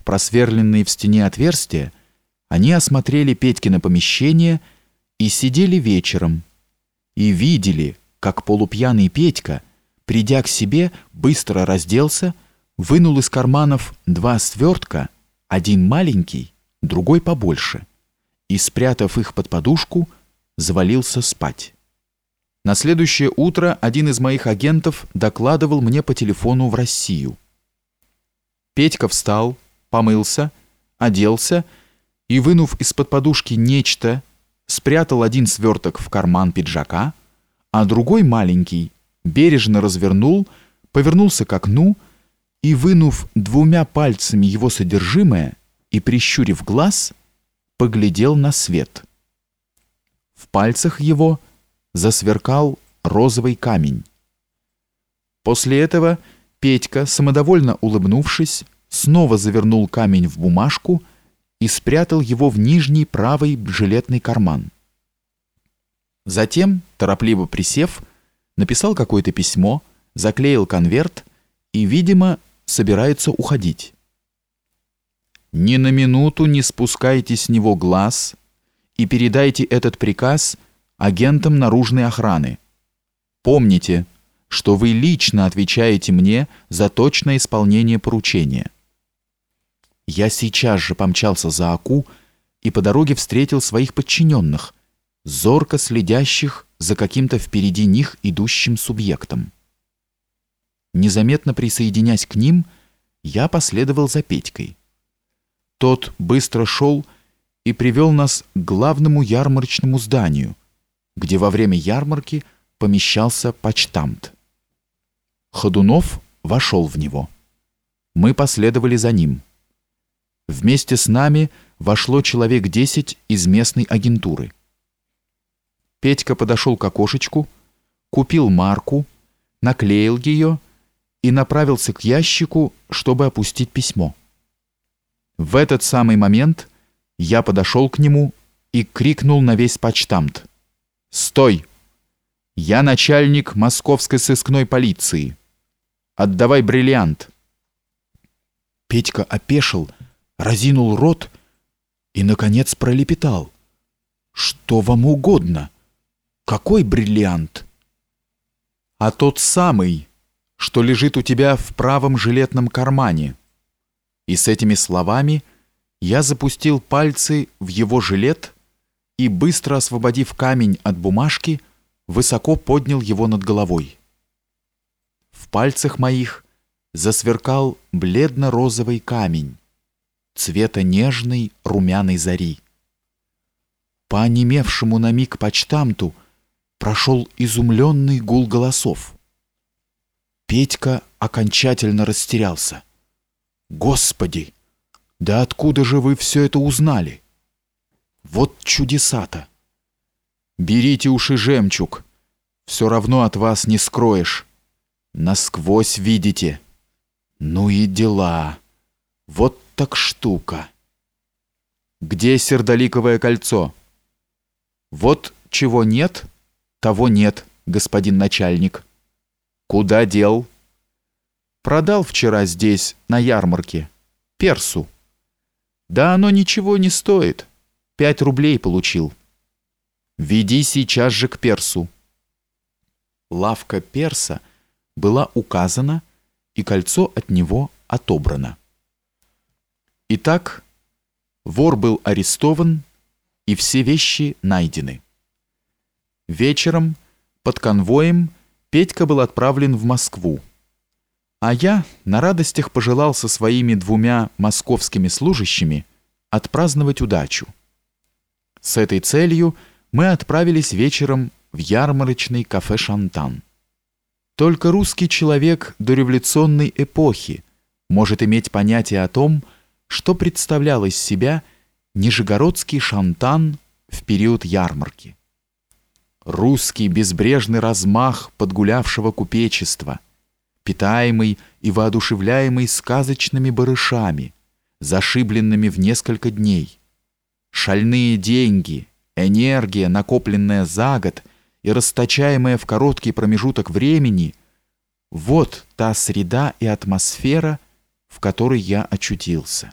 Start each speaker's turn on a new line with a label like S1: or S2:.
S1: в просверленные в стене отверстия, они осмотрели Петькино помещение и сидели вечером, и видели, как полупьяный Петька, придя к себе, быстро разделся, вынул из карманов два свертка, один маленький, другой побольше, и, спрятав их под подушку, завалился спать. На следующее утро один из моих агентов докладывал мне по телефону в Россию. Петька встал, помылся, оделся и, вынув из-под подушки нечто, спрятал один сверток в карман пиджака, а другой маленький бережно развернул, повернулся к окну и, вынув двумя пальцами его содержимое и прищурив глаз, поглядел на свет. В пальцах его – засверкал розовый камень. После этого Петька, самодовольно улыбнувшись, снова завернул камень в бумажку и спрятал его в нижний правый жилетный карман. Затем, торопливо присев, написал какое-то письмо, заклеил конверт и, видимо, собирается уходить. Ни на минуту не спускайте с него глаз и передайте этот приказ – агентом наружной охраны. Помните, что вы лично отвечаете мне за точное исполнение поручения. Я сейчас же помчался за Аку и по дороге встретил своих подчиненных, зорко следящих за каким-то впереди них идущим субъектом. Незаметно присоединяясь к ним, я последовал за Петькой. Тот быстро шел и привел нас к главному ярмарочному зданию, где во время ярмарки помещался почтамт. Ходунов вошел в него. Мы последовали за ним. Вместе с нами вошло человек десять из местной агентуры. Петька подошел к окошечку, купил марку, наклеил ее и направился к ящику, чтобы опустить письмо. В этот самый момент я подошел к нему и крикнул на весь почтамт. Стой! Я начальник московской сыскной полиции. Отдавай бриллиант. Петька опешил, разинул рот и, наконец, пролепетал. Что вам угодно? Какой бриллиант? А тот самый, что лежит у тебя в правом жилетном кармане. И с этими словами я запустил пальцы в его жилет и, быстро освободив камень от бумажки, высоко поднял его над головой. В пальцах моих засверкал бледно-розовый камень, цвета нежной румяной зари. По онемевшему на миг почтамту прошел изумленный гул голосов. Петька окончательно растерялся. «Господи! Да откуда же вы все это узнали?» Вот чудеса-то! Берите уж и жемчуг, все равно от вас не скроешь. Насквозь видите. Ну и дела. Вот так штука. Где сердоликовое кольцо? Вот чего нет, того нет, господин начальник. Куда дел? Продал вчера здесь, на ярмарке, персу. Да оно ничего не стоит. Пять рублей получил. Веди сейчас же к персу. Лавка перса была указана, и кольцо от него отобрано. Итак, вор был арестован, и все вещи найдены. Вечером под конвоем Петька был отправлен в Москву, а я на радостях пожелал со своими двумя московскими служащими отпраздновать удачу. С этой целью мы отправились вечером в ярмарочный кафе «Шантан». Только русский человек дореволюционной эпохи может иметь понятие о том, что представлял из себя нижегородский шантан в период ярмарки. Русский безбрежный размах подгулявшего купечества, питаемый и воодушевляемый сказочными барышами, зашибленными в несколько дней – шальные деньги, энергия, накопленная за год и расточаемая в короткий промежуток времени – вот та среда и атмосфера, в которой я очутился.